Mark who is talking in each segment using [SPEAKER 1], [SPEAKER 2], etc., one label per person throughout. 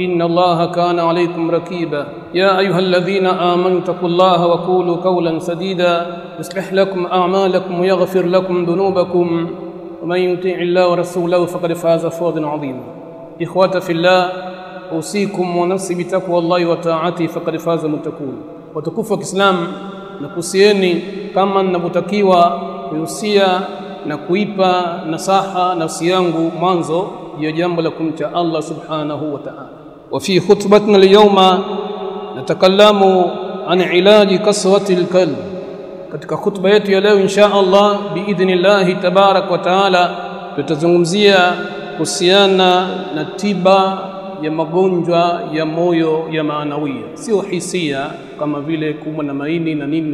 [SPEAKER 1] إن الله كان عليكم ركيبا. يا أيها الذين آمنوا اتقوا الله وقولوا قولا سديدا. يصلح لكم أعمالكم ويغفر لكم ذنوبكم. ومن يطيع الله ورسوله فقد فاز فوزا عظيما. إخوة في الله أوصيكم ونفسي بتقوى الله وطاعته فقد فاز المتقون. وتكفوا الإسلام nakusieni kama ninavyotakiwa kuhusia na kuipa nasaha nafsi yangu mwanzo ya jambo la kumcha Allah وفي خطبتنا اليوم نتكلم عن علاج كسوة القلب كتك خطبة يتو إن شاء الله بإذن الله تبارك وتعالى تتزمزي كسيانا نتيبا يا مغونجوا يا مويو يا معنوية. سيو حسية كما فيلي كومنا مايني نانين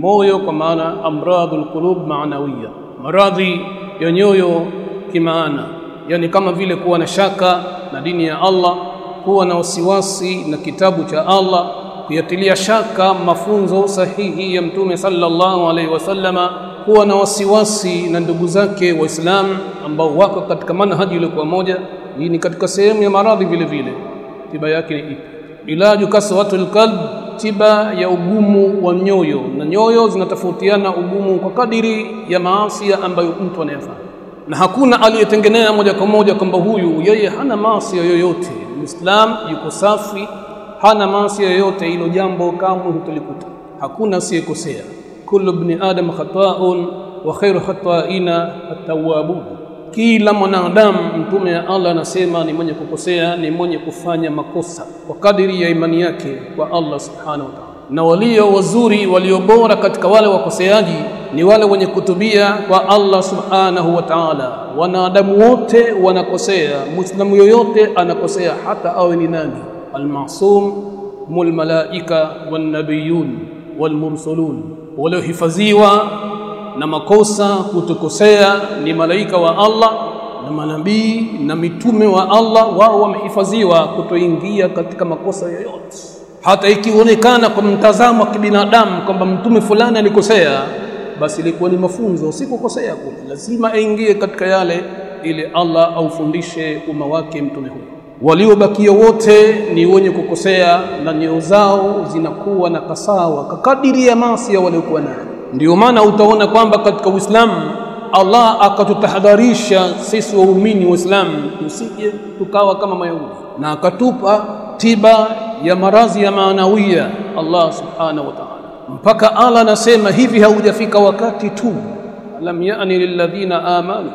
[SPEAKER 1] مويو كما أنا أمراض القلوب معنوية. مراضي ينيويو كما أنا يعني كما فيلي كوانا شاكا ندين يا الله kuwa na wasiwasi na kitabu cha Allah kuyatilia shaka mafunzo sahihi ya mtume sallallahu alaihi wasallama kuwa na wasiwasi na ndugu zake waislamu ambao wako katika manhaji ile kwa moja hii ni katika sehemu ya maradhi vile vile. Tiba yake ni ipi? Ilaju kaswatul qalb tiba ya ugumu wa nyoyo. Na nyoyo zinatofautiana ugumu kwa kadiri ya maasi ambayo mtu anayafanya. Na hakuna aliyetengenea moja kwa moja kwamba huyu yeye hana maasi yoyote muislam yuko safi hana maasi yoyote hilo jambo kamwe hutolikuta hakuna asiyekosea. Kullu bni adam khata'un wa khairu khata'ina at-tawwabun. Kila mwanadamu mtume ya Allah anasema ni mwenye kukosea ni mwenye kufanya makosa kwa kadiri ya imani yake kwa Allah subhanahu wa ta'ala. Na walio wazuri walio bora katika wale wakoseaji ni wale wenye kutubia kwa Allah subhanahu wa ta'ala. Wanadamu wote wanakosea muislamu yoyote anakosea hata awe ni nani. Almasum mul malaika wan nabiyun waliohifadhiwa na makosa kutokosea ni malaika wa Allah na manabii na mitume wa Allah wao wamehifadhiwa kutoingia katika makosa yoyote. Hata ikionekana kwa mtazamo wa kibinadamu kwamba mtume fulani alikosea basi ilikuwa ni mafunzo si kukosea kule lazima aingie katika yale ili Allah aufundishe umma wake mtume huyo. Waliobakia wote ni wenye kukosea na nyoyo zao zinakuwa na kasawa kakadiri ya maasi waliokuwa nayo. Ndio maana utaona kwamba katika Uislamu Allah akatutahadharisha sisi waumini waislamu tusije tukawa kama mayahudi. Na akatupa tiba ya maradhi ya maanawia Allah subhanahu wa mpaka Allah anasema hivi haujafika wakati tu lam ya'ni lilladhina amanu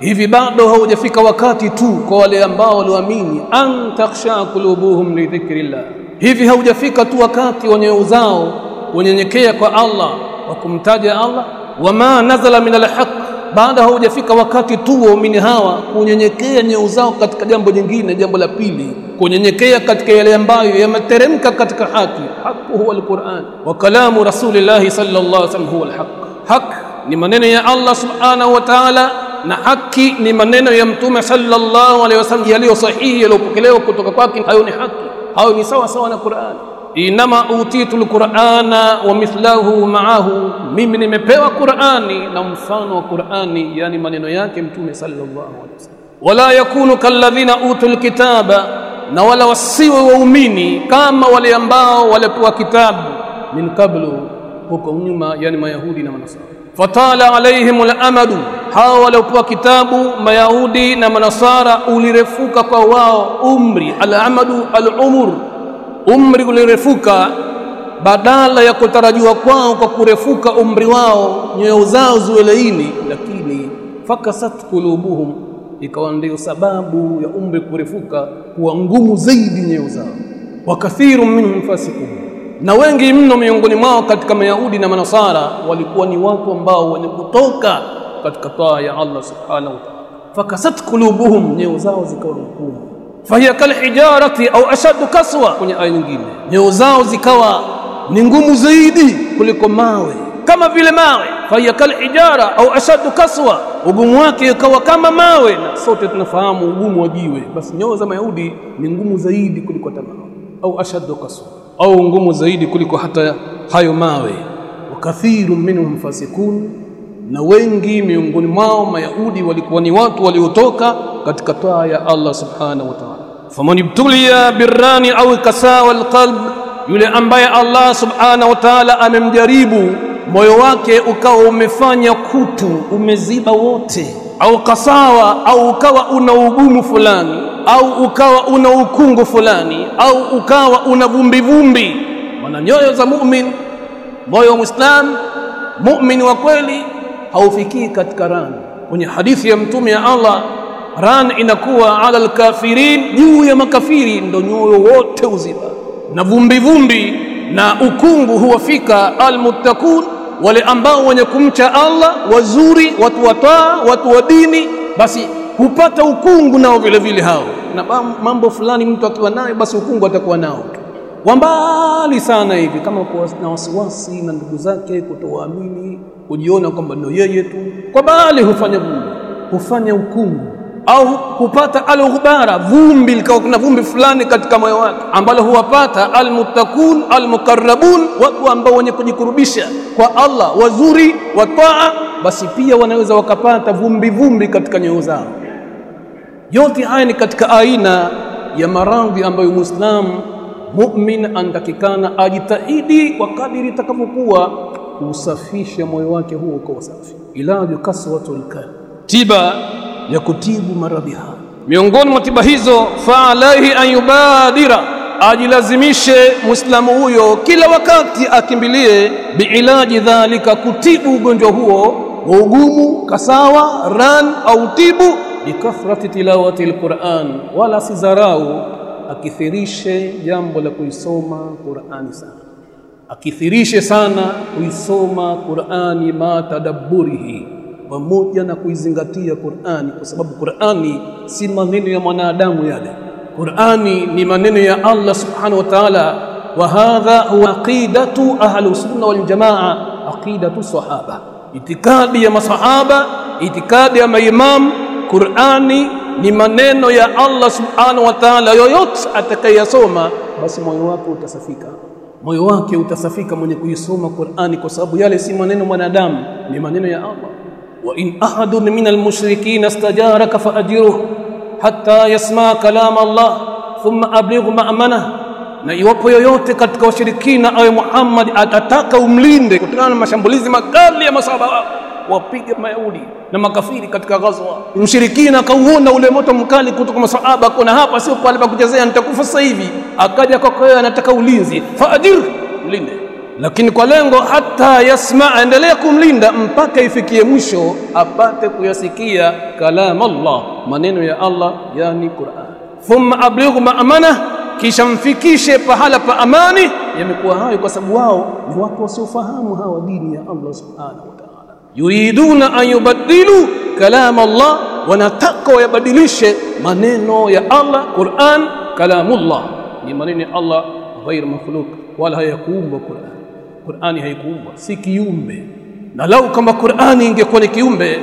[SPEAKER 1] hivi bado haujafika wakati tu kwa wale ambao walioamini an takhsha qulubuhum li dhikrillah hivi haujafika tu wakati wenye uzao wenyenyekea kwa Allah wa kumtaja Allah wama nazala min alhaq baada haujafika wakati tu waumini hawa kunyenyekea nyeo zao katika jambo jingine jambo la pili kunyenyekea katika yale ambayo yameteremka katika haki haki huwa alquran wa kalamu rasulillahi sallallahu alaihi wasallam huwa alhaq haq ni maneno ya Allah subhanahu wa ta'ala na haki ni maneno ya mtume sallallahu alaihi wasallam yaliyo sahihi yaliyopokelewa kutoka kwake hayo ni haki hayo ni sawa sawa na Qur'an إنما أوتيت القرآن ومثله معه. ممن نمبوا قرآن نمثان قرآن. يعني من نياك متوم صلى الله عليه وسلم. ولا يكون كالذين أوتوا الكتاب نولا وسيو وميني كما وليمبا ولقوا كتاب. من قبل وكونما يعني ما يهودي نما نصارى. فطال عليهم الأمد ها ولقوا كتاب ما يهودي نما نصارى أولي رفوك قواه أمري الأمد العمر. Umri ulirefuka badala ya kutarajiwa kwao kwa kurefuka umri wao nyoyo zao zueleini, lakini fakasat kulubuhum ikawa ndio sababu ya umri kurefuka kuwa ngumu zaidi nyoyo zao. Wa kathiru minhum fasikun, na wengi mno miongoni mwao katika mayahudi na manasara walikuwa ni watu ambao wenye kutoka katika taa ya Allah subhanahu wa ta'ala. Fakasat kulubuhum nyoyo zao zikawa ngumu fahiya kalhijarati au ashaddu kaswa. Kwenye aya nyingine. Nyoo zao zikawa ni ngumu zaidi kuliko mawe. Kama vile mawe. Fahiya kalhijara au ashaddu kaswa. Ugumu wake ukawa kama mawe. Na sote tunafahamu ugumu wa jiwe. Basi nyoo za mayahudi ni ngumu zaidi kuliko hata mawe. Au ashaddu kaswa. Au ngumu zaidi kuliko hata hayo mawe. Wa kathiru minhum fasikun. Na wengi miongoni mwao mayahudi walikuwa ni watu waliotoka katika taa ya Allah subhanahu wa ta'ala faman ibtuliya birrani au kasawa alqalb yule ambaye Allah subhanahu wa ta'ala amemjaribu moyo wake ukawa umefanya kutu umeziba wote au kasawa au ukawa una ugumu fulani au ukawa una ukungu fulani au ukawa una vumbi vumbi maana nyoyo za mu'min moyo wa muislam mu'min wa kweli haufikii katika rani. kwenye hadithi ya mtume ya Allah ran inakuwa ala alkafirin juu ya makafiri ndo nyoyo wote uziba na vumbivumbi vumbi na ukungu huwafika almuttaqun wale ambao wenye kumcha Allah wazuri watu wataa, watu wa dini basi hupata ukungu nao vile vile hao. Na mambo fulani mtu akiwa nayo basi ukungu atakuwa nao. Wambali sana hivi kama kuwa na wasiwasi na ndugu zake kutowaamini kujiona kwamba ndio yeye tu kwa bali hufanya vumbi hufanya ukungu au kupata alghubara vumbi likawa kuna vumbi fulani katika moyo wake ambalo huwapata almuttaqun almuqarrabun watu ambao wenye kujikurubisha kwa Allah wazuri wa taa basi pia wanaweza wakapata vumbi vumbi katika nyoyo zao. Yote haya ni katika aina ya maradhi ambayo muislamu mu'min anatakikana ajitahidi kwa kadiri itakavyokuwa usafishe moyo wake huo kwa usafi. Ilaju kaswatul qalb tiba ya kutibu maradhi hayo. miongoni mwa tiba hizo fa alaihi an yubadira ajilazimishe muislamu huyo kila wakati akimbilie biilaji dhalika kutibu ugonjwa huo wa ugumu kasawa ran au tibu bikathrati tilawati alquran wala sizarau akithirishe jambo la kuisoma Qur'ani sana akithirishe sana kuisoma Qur'ani ma tadabburihi pamoja na kuizingatia Qur'ani kwa sababu Qur'ani si maneno ya mwanadamu yale Qur'ani ni maneno ya Allah subhanahu wa ta'ala wa hadha huwa aqidatu ahli sunna wal jamaa aqidatu sahaba itikadi ya masahaba itikadi ya maimam Qur'ani ni maneno ya Allah subhanahu wa ta'ala yoyote atakayesoma basi moyo wake utasafika moyo wake utasafika mwenye kuisoma Qur'ani kwa sababu yale si maneno mwanadamu ni maneno ya Allah in ahadun min almushrikeen istajaraka faajiruhu hatta yasma kalam Allah thumma ablighu ma'mana na iwapo yoyote katika washirikina awe Muhammad atataka umlinde kutokana na mashambulizi makali ya masahaba wapige mayahudi na makafiri katika ghazwa mshirikina akauona ule moto mkali kutoka masahaba kuna hapa sio pale pa kuchezea nitakufa sasa hivi akaja kwako yeye anataka ulinzi faajir mlinde lakini kwa lengo hata yasma aendelee kumlinda mpaka ifikie mwisho apate kuyasikia kalam Allah maneno ya Allah yani Qur'an thumma ablighu ma'amana kisha mfikishe pahala pa amani yamekuwa hayo kwa sababu wao ni watu wasiofahamu hawa dini ya Allah subhanahu wa ta'ala yuriduna an yubaddilu kalam Allah wanataka wayabadilishe maneno ya Allah Qur'an kalamullah ni maneno ya Allah ghair makhluq wala hayakuumbwa Qur'an Qur'ani haikuumbwa si kiumbe na lau kama Qur'ani ingekuwa ni kiumbe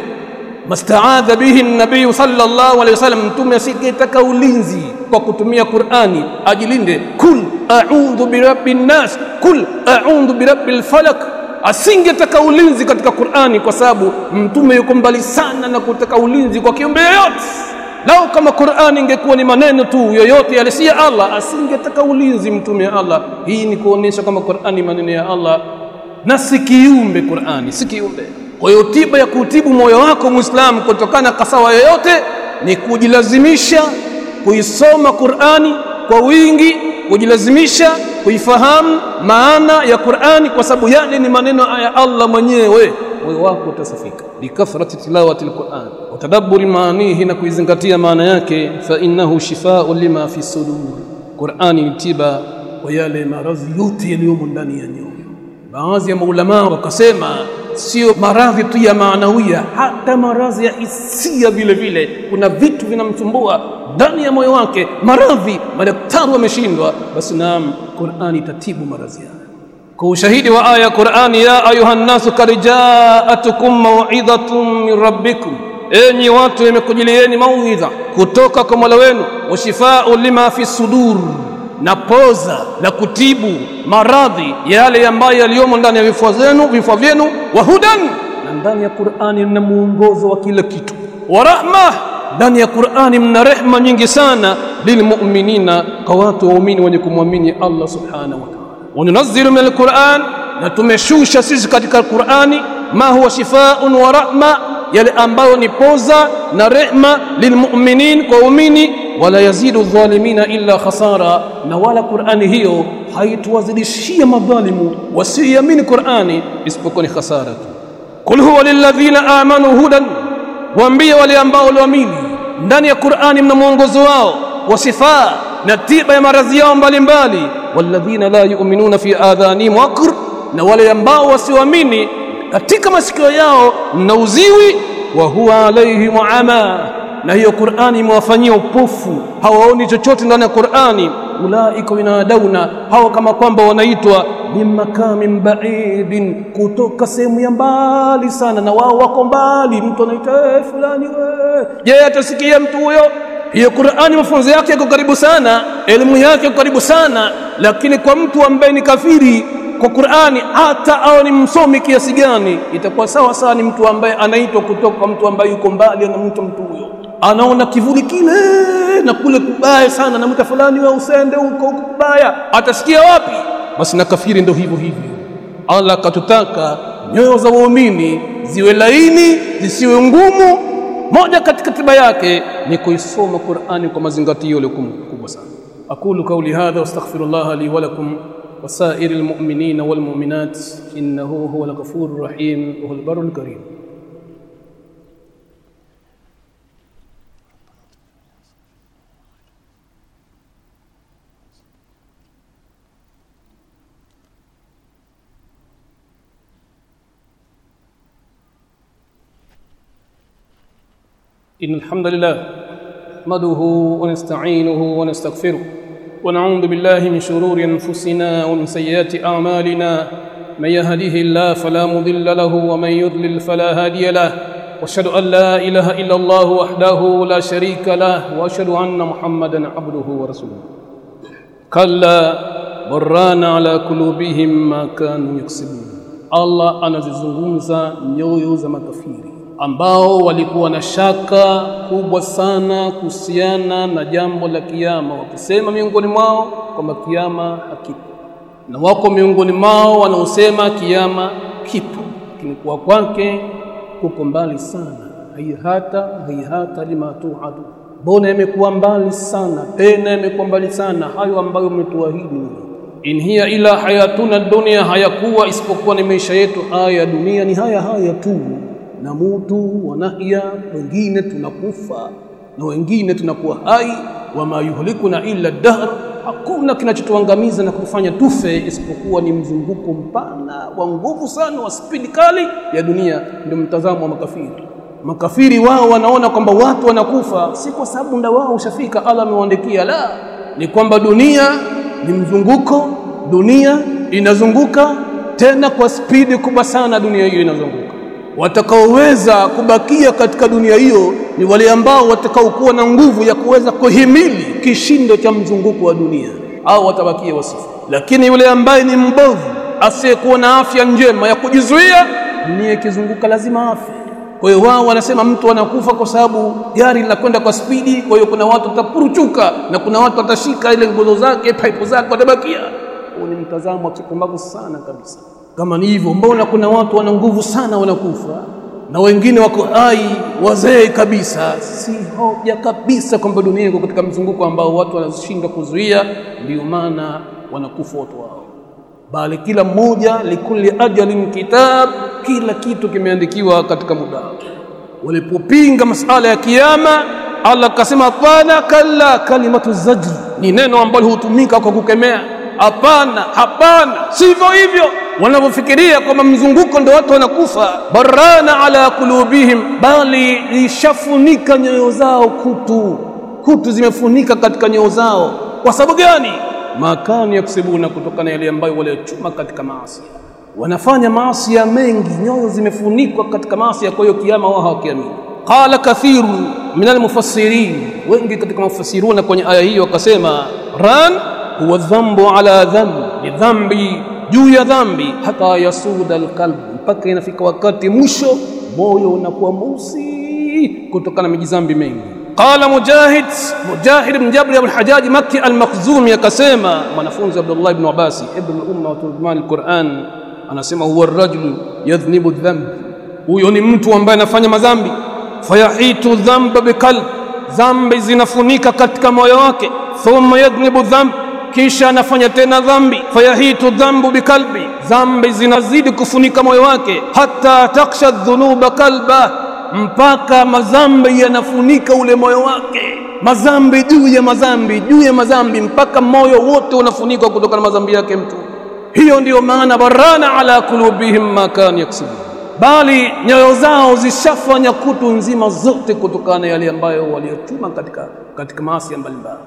[SPEAKER 1] mastaadha bihi nabii sallallahu alaihi wasallam mtume asingetaka ulinzi kwa kutumia Qur'ani ajilinde kul a'udhu birabbin nas kul a'udhu birabbil falak asingetaka ulinzi katika Qur'ani kwa sababu mtume yuko mbali sana na kutaka ulinzi kwa kiumbe yoyote lau kama Qur'ani ingekuwa ni maneno tu yoyote yale si ya Allah asingetaka ulinzi mtume ya Allah. Hii ni kuonesha kama Qur'ani maneno ya Allah. Na si kiumbe Qur'ani si kiumbe. Kwa hiyo tiba ya kutibu moyo wako Muislamu kutokana kasawa yoyote ni kujilazimisha kuisoma Qur'ani kwa wingi kujilazimisha kuifahamu maana ya Qur'ani kwa sababu yale ni maneno ya Allah mwenyewe. Moyo wako utasafika. Likathrati tilawati alquran wa tadabburi maanihi na kuizingatia maana yake fa innahu shifaa'un lima fi sudur. Qur'ani ni tiba kwa yale maradhi yote yaliyomo ndani ya nyoyo. Baadhi ya maulama wakasema sio maradhi tu ya maanawia hata maradhi ya hisia vile vile. Kuna vitu vinamsumbua ndani ya moyo wake maradhi madaktari wameshindwa. Basi naam Qur'ani itatibu maradhi hayo kwa ushahidi wa aya Qur'ani ya ayuha nasu kad jaatukum mau'idhatun min rabbikum enyi watu yamekujilieni mawidha kutoka kwa Mola wenu washifau lima fi sudur na poza la kutibu maradhi yale ambayo yaliyomo ndani ya vifua zenu vifua vyenu wa hudan na ndani ya Qur'ani mna mwongozo wa kila kitu. Wa rahma ndani ya Qur'ani mna rehma nyingi sana lilmu'minina kwa watu waumini wenye kumwamini Allah subhanahu wa ta'ala. Wanunazzilu min alquran na tumeshusha sisi katika Qur'ani ma huwa shifaun wa rahma yale ambayo ni poza na rehma lilmu'minin kwa waumini wala yazidu dhalimina illa khasara na wala Qur'ani hiyo haituwazidishia madhalimu wasiamini Qur'ani isipokuwa ni khasara tu kul huwa lilladhina amanu hudan waambie wale ambao waliamini ndani ya Qur'ani mna mwongozo wao wa sifaa na tiba ya maradhi yao mbalimbali walladhina la yu'minuna fi adhanihim waqr na wale ambao wasioamini katika masikio yao na uziwi wa huwa alaihim ama na hiyo Qur'ani imewafanyia upofu. Hawaoni chochote ndani ya Qur'ani. Ulaika yunadauna, hawa kama kwamba wanaitwa min makamin baidin kutoka sehemu ya mbali sana na wao wako mbali. Mtu anaita hey, fulani we. Je atasikia mtu huyo? Hiyo Qur'ani mafunzo yake yako karibu sana elimu yake yako karibu sana. Lakini kwa mtu ambaye ni kafiri kwa Qur'ani hata au ni msomi kiasi gani itakuwa sawa sawa ni mtu ambaye anaitwa kutoka kwa mtu ambaye yuko mbali na mtu huyo. Anaona kivuli kile na kule kubaya sana na mtu fulani wa usende huko huko kubaya. Atasikia wapi? Basi na kafiri ndio hivyo hivyo. Allah katutaka nyoyo za waumini ziwe laini zisiwe ngumu. Moja katika tiba yake ni kuisoma Qur'ani kwa mazingatio makubwa sana. Aqulu qawli hadha wastaghfirullah li wa lakum وسائر المؤمنين والمؤمنات إنه هو الغفور الرحيم وهو البر الكريم. إن الحمد لله نحمده ونستعينه ونستغفره. ونعوذ بالله من شرور أنفسنا ومن سيئات أعمالنا. من يهده الله فلا مضل له ومن يضلل فلا هادي له. وأشهد أن لا إله إلا الله وحده لا شريك له وأشهد أن محمدا عبده ورسوله. كلا بران على قلوبهم ما كانوا يكسبون. الله anazizungumza nyoyo za makafiri ambao walikuwa na shaka kubwa sana kuhusiana na jambo la kiyama, wakisema miongoni mwao kwamba kiyama hakipo, na wako miongoni mwao wanaosema kiyama kipo, lakini kuwa kwake kuko mbali sana. Haihata haihata lima tuadu, mbona yamekuwa mbali sana, tena yamekuwa mbali sana. Hayo ambayo umetuahidi in hiya ila hayatuna dunia, hayakuwa isipokuwa ni maisha yetu haya ya dunia, ni haya haya tu na mutu wanahya, wengine tunakufa na wengine tunakuwa hai. Wama yuhlikuna illa dahr, hakuna kinachotuangamiza na kufanya tufe isipokuwa ni mzunguko mpana wa nguvu sana wa spidi kali ya dunia. Ndio mtazamo wa makafiri. Makafiri wao wanaona kwamba watu wanakufa si kwa sababu muda wao ushafika, ala amewaandikia. La, ni kwamba dunia ni mzunguko, dunia inazunguka tena kwa spidi kubwa sana. Dunia hiyo inazunguka watakaoweza kubakia katika dunia hiyo ni wale ambao watakaokuwa na nguvu ya kuweza kuhimili kishindo cha mzunguko wa dunia, au watabakia wasifu. Lakini yule ambaye ni mbovu, asiyekuwa na afya njema ya kujizuia, dunia ikizunguka lazima afe. Kwa hiyo wao wanasema mtu anakufa kwa sababu gari linakwenda kwa spidi, kwa hiyo kuna watu watapuruchuka na kuna watu watashika ile nguzo zake, paipu zake, watabakia. Huu ni mtazamo wa kipumbavu sana kabisa. Kama ni hivyo, mbona kuna watu wana nguvu sana wanakufa? na wengine wako hai wazee kabisa. Si hoja kabisa kwamba dunia iko katika mzunguko ambao watu wanashindwa kuzuia, ndio maana wanakufa watu wao, bali kila mmoja likuli ajalin kitab, kila kitu kimeandikiwa katika muda wake. Walipopinga masala ya kiyama, Allah akasema hapana, kalla, kalimatu zajr ni neno ambalo hutumika kwa kukemea. Hapana, hapana, sivyo hivyo wanavyofikiria kwamba mzunguko ndio watu wanakufa. barana ala kulubihim, bali lishafunika nyoyo zao kutu, kutu zimefunika katika nyoyo zao. Kwa sababu gani? makani yaksibuna, kutokana na yale ambayo waliochuma katika maasi. Wanafanya maasi ya mengi, nyoyo zimefunikwa katika maasi. Kwa hiyo kiama wao hawakiamini. Qala kathiru min almufassirin, wengi katika mufassiruna kwenye aya hiyo wakasema, ran huwa dhambu ala dhambi, ni dhambi juu ya dhambi, hata yasuda alqalb, mpaka inafika wakati mwisho moyo unakuwa mweusi kutokana na mijizambi mengi. Qala Mujahid, Mujahid ibn Jabr ibn Hajjaj Makki al-Makhzumi akasema, mwanafunzi Abdullah ibn Abbasi ibn al-umma wa turjuman al-Quran, anasema huwa ar-rajulu yadhnibu dhanb, huyo ni mtu ambaye anafanya madhambi, fayahitu dhamba biqalb, dhambi zinafunika katika moyo wake, thumma yadhnibu dhanb kisha anafanya tena dhambi, fayahitu dhambu bikalbi, dhambi zinazidi kufunika moyo wake, hata taksha dhunuba kalba, mpaka madhambi yanafunika ule moyo wake, madhambi juu ya madhambi juu ya madhambi, mpaka moyo wote unafunikwa kutokana na madhambi yake mtu. Hiyo ndiyo maana barana ala kulubihim ma kanu yaksibun, bali nyoyo zao zishafanya kutu nzima zote kutokana na yale ambayo waliyotuma katika, katika maasi mbalimbali.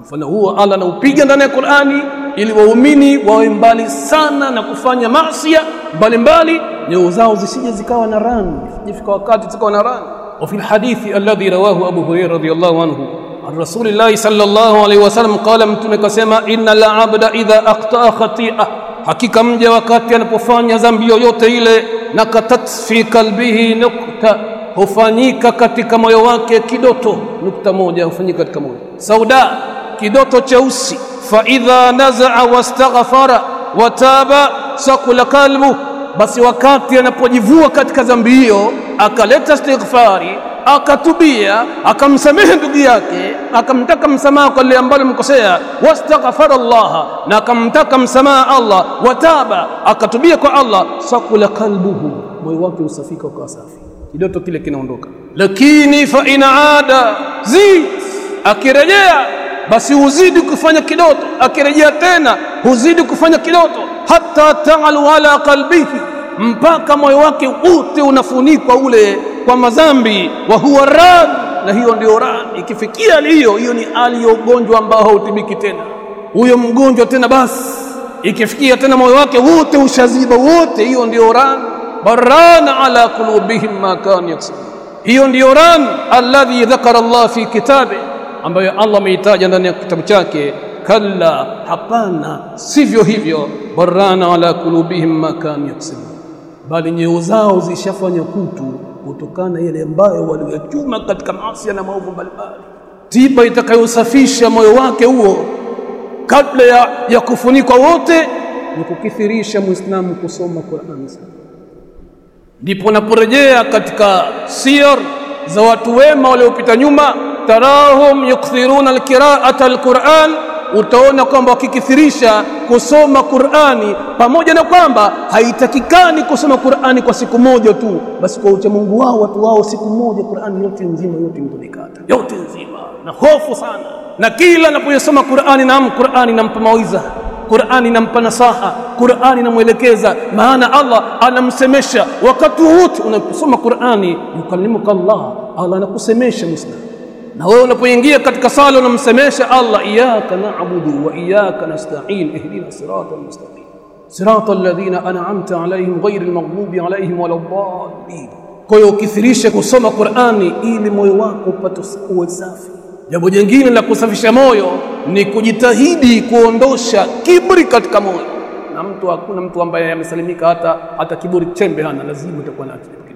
[SPEAKER 1] Mfano huo Allah anaupiga ndani ya Qur'ani ili waumini wawe mbali sana na kufanya maasi mbalimbali, nyoyo zao zisije zikawa na rani, isijefika wakati zikawa na rani. Wa fil hadithi alladhi rawahu Abu Hurairah radhiyallahu anhu an rasulillahi sallallahu alayhi wasallam qala, mtume kasema, innal abda idha aqta'a khati'a, hakika mja wakati anapofanya dhambi yoyote ile, nakatat fi kalbihi nukta hufanyika katika moyo wake kidoto, nukta moja hufanyika katika moyo sauda kidoto cheusi. faidha nazaa wastaghfara wataba sakula kalbu, basi wakati anapojivua katika dhambi hiyo akaleta istighfari akatubia akamsamehe ndugu yake akamtaka msamaha kwa lile ambalo mkosea, wastaghfara Allah, na akamtaka msamaha Allah, wataba akatubia kwa Allah, sakula kalbuhu, moyo wake usafika ukawa safi, kidoto kile kinaondoka. Lakini fa in zi, akirejea basi huzidi kufanya kidoto, akirejea tena huzidi kufanya kidoto, hata taalu ala qalbihi, mpaka moyo wake wote unafunikwa ule kwa madhambi. Wa huwa ran, na hiyo ndio ran. Ikifikia hali hiyo, hiyo ni hali ya ugonjwa ambao hautibiki tena, huyo mgonjwa tena. Basi ikifikia tena moyo wake wote ushaziba wote, hiyo ndio ran. barana ala qulubihim ma kanu yaksibun, hiyo ndio ran alladhi dhakara Allah fi kitabi ambayo Allah ameitaja ndani ya kitabu chake. Kalla, hapana, sivyo hivyo. barana ala kulubihim ma kanu yaksibun, bali nyeo zao zishafanya kutu kutokana na yale ambayo waliyachuma katika maasi na maovu mbalimbali. Tiba itakayosafisha moyo wake huo kabla ya, ya kufunikwa wote ni kukithirisha Muislamu kusoma Qur'an. Ndipo unaporejea katika siyar za watu wema waliopita nyuma tarahum yukthiruna alqiraata alquran, utaona kwamba wakikithirisha kusoma Qurani, pamoja na kwamba haitakikani kusoma Qurani kwa siku moja tu, basi kwa uchamungu wao watu wao siku moja Qurani yote nzima yote mtonikata yote nzima, na hofu sana, na kila anapoyosoma Qurani nam Qurani nampa mawiza Qur'ani inampa nasaha, Qur'ani inamwelekeza, maana Allah anamsemesha wakati wote unaposoma Qur'ani. Yukallimuka Allah, Allah anakusemesha Muislamu. Na wewe unapoingia katika sala unamsemesha Allah, iyyaka na'budu wa iyyaka nasta'in ihdina siratal mustaqim siratal ladhina an'amta alayhim ghayril maghdubi alayhim waladdallin. Kwa hiyo ukithirisha kusoma Qur'ani ili moyo wako upate uwe safi. Jambo jingine la kusafisha moyo ni kujitahidi kuondosha kiburi katika moyo. Na mtu hakuna mtu ambaye amesalimika hata hata kiburi chembe hana, lazima utakuwa na kidogo.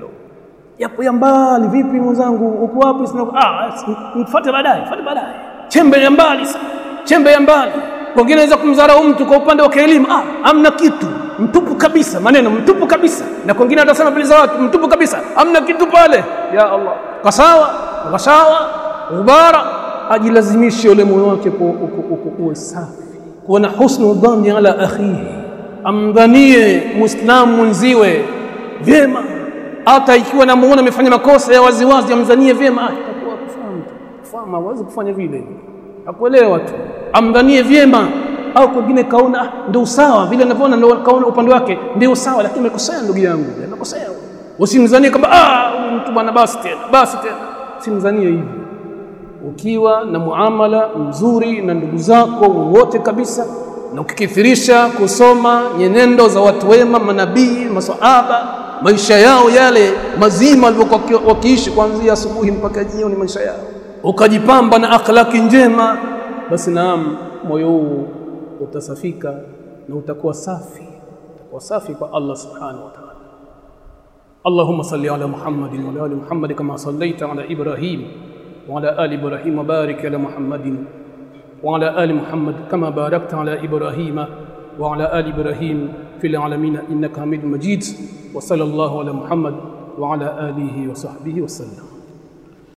[SPEAKER 1] Yapo ya mbali, vipi mwenzangu, uko wapi? Sina ah, mfuate baadaye, fuate baadaye. Chembe ya mbali chembe ya mbali. Wengine anaweza kumdharau mtu kwa upande wa kielimu. Ah amna kitu. Mtupu kabisa maneno mtupu kabisa. Na kwengine atasema mbele za watu mtupu kabisa. Amna kitu pale. Ya Allah. Kasawa kasawa ubara. Ajilazimishe ule moyo wake kuwe safi. Kuwa na husnu dhanni ala akhihi. Amdhanie muislamu mwenziwe vyema hata ikiwa namuona amefanya makosa ya waziwazi amdhanie vyema. Ah hawezi kufanya vile. Akuelewa tu. Amdhanie vyema. Au kwingine kaona ah, ndio usawa. Vile anavyoona ndio kaona upande wake ndio usawa lakini amekosea ndugu yangu. Amekosea. Usimdhanie kwamba ah mtu bwana basi tena basi tena. Simdhanie hivi. Ukiwa na muamala mzuri na ndugu zako wote kabisa na ukikithirisha kusoma nyenendo za watu wema manabii masahaba maisha yao yale mazima walivyokuwa wakiishi kuanzia asubuhi mpaka jioni maisha yao ukajipamba na akhlaki njema basi naam moyo huu utasafika na utakuwa safi utakuwa safi kwa Allah subhanahu wa ta'ala اللهم صل على محمد وعلى ال محمد كما صليت على إبراهيم وعلى ال إبراهيم وبارك على محمد وعلى ال محمد كما باركت على إبراهيم وعلى آل إبراهيم في العالمين إنك حميد مجيد وصلى الله على محمد وعلى آله وصحبه وسلم.